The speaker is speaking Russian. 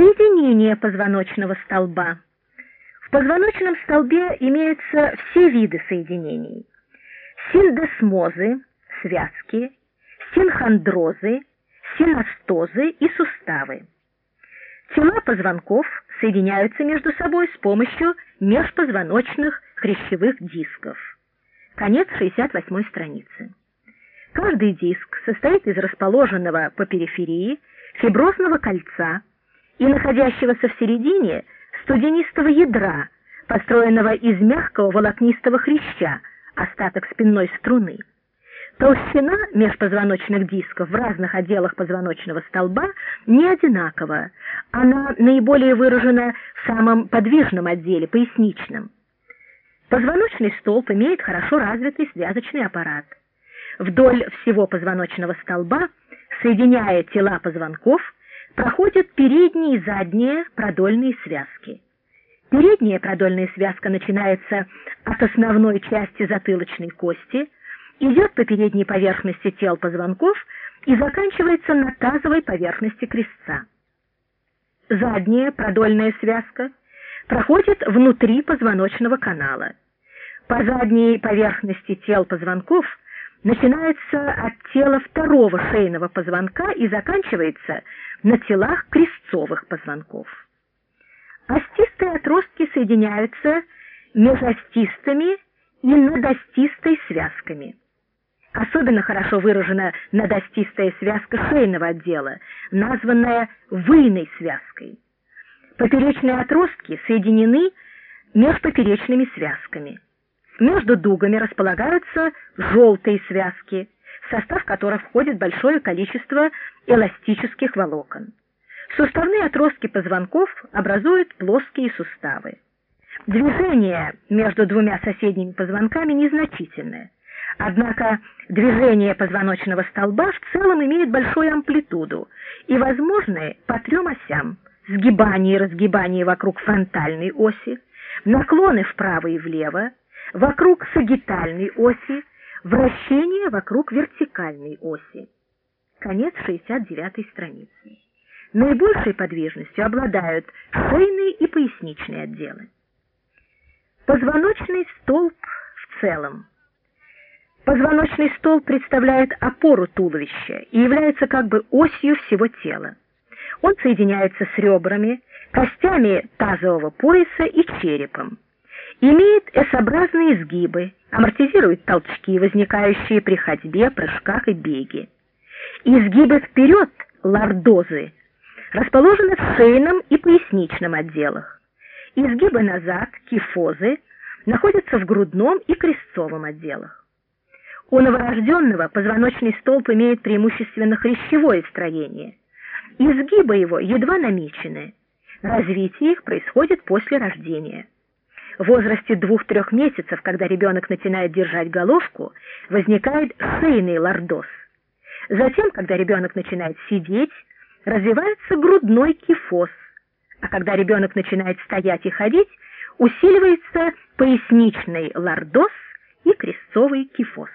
Соединение позвоночного столба. В позвоночном столбе имеются все виды соединений. Синдесмозы, связки, синхондрозы, синостозы и суставы. Тела позвонков соединяются между собой с помощью межпозвоночных хрящевых дисков. Конец 68 страницы. Каждый диск состоит из расположенного по периферии фиброзного кольца и находящегося в середине студенистого ядра, построенного из мягкого волокнистого хряща, остаток спинной струны. Толщина межпозвоночных дисков в разных отделах позвоночного столба не одинакова. Она наиболее выражена в самом подвижном отделе, поясничном. Позвоночный столб имеет хорошо развитый связочный аппарат. Вдоль всего позвоночного столба, соединяя тела позвонков, проходят передние и задние продольные связки. Передняя продольная связка начинается от основной части затылочной кости, идет по передней поверхности тел позвонков и заканчивается на тазовой поверхности крестца. Задняя продольная связка проходит внутри позвоночного канала. По задней поверхности тел позвонков начинается от тела второго шейного позвонка и заканчивается на телах крестцовых позвонков. Остистые отростки соединяются межостистыми и надостистой связками. Особенно хорошо выражена надостистая связка шейного отдела, названная выйной связкой. Поперечные отростки соединены межпоперечными связками. Между дугами располагаются желтые связки, в состав которых входит большое количество эластических волокон. Суставные отростки позвонков образуют плоские суставы. Движение между двумя соседними позвонками незначительное. Однако движение позвоночного столба в целом имеет большую амплитуду и возможны по трем осям: сгибание и разгибание вокруг фронтальной оси, наклоны вправо и влево, вокруг сагитальной оси, вращение вокруг вертикальной оси. Конец 69 страницы. Наибольшей подвижностью обладают шейные и поясничные отделы. Позвоночный столб в целом. Позвоночный столб представляет опору туловища и является как бы осью всего тела. Он соединяется с ребрами, костями тазового пояса и черепом имеет S-образные изгибы, амортизирует толчки, возникающие при ходьбе, прыжках и беге. Изгибы вперед, лордозы, расположены в шейном и поясничном отделах. Изгибы назад, кифозы, находятся в грудном и крестцовом отделах. У новорожденного позвоночный столб имеет преимущественно хрящевое строение. Изгибы его едва намечены. Развитие их происходит после рождения. В возрасте двух-трех месяцев, когда ребенок начинает держать головку, возникает шейный лордоз. Затем, когда ребенок начинает сидеть, развивается грудной кифоз. А когда ребенок начинает стоять и ходить, усиливается поясничный лордоз и крестцовый кифоз.